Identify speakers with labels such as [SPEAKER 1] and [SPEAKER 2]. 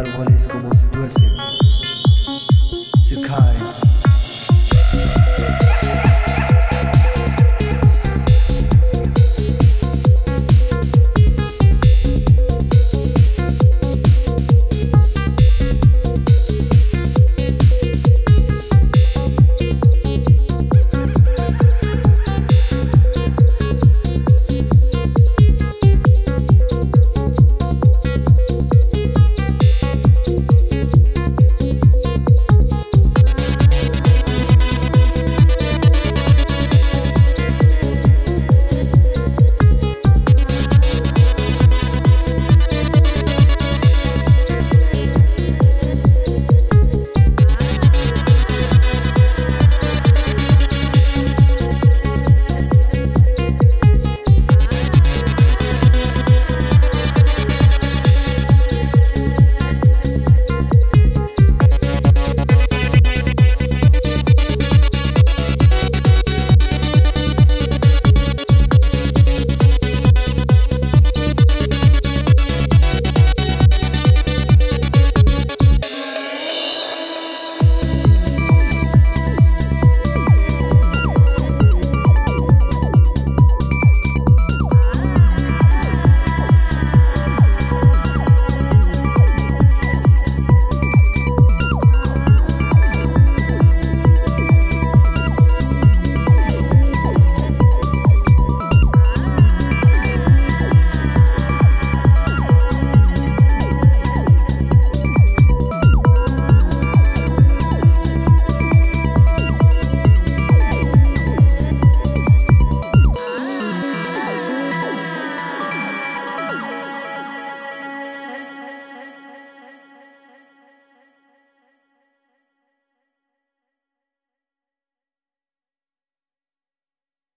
[SPEAKER 1] árboles.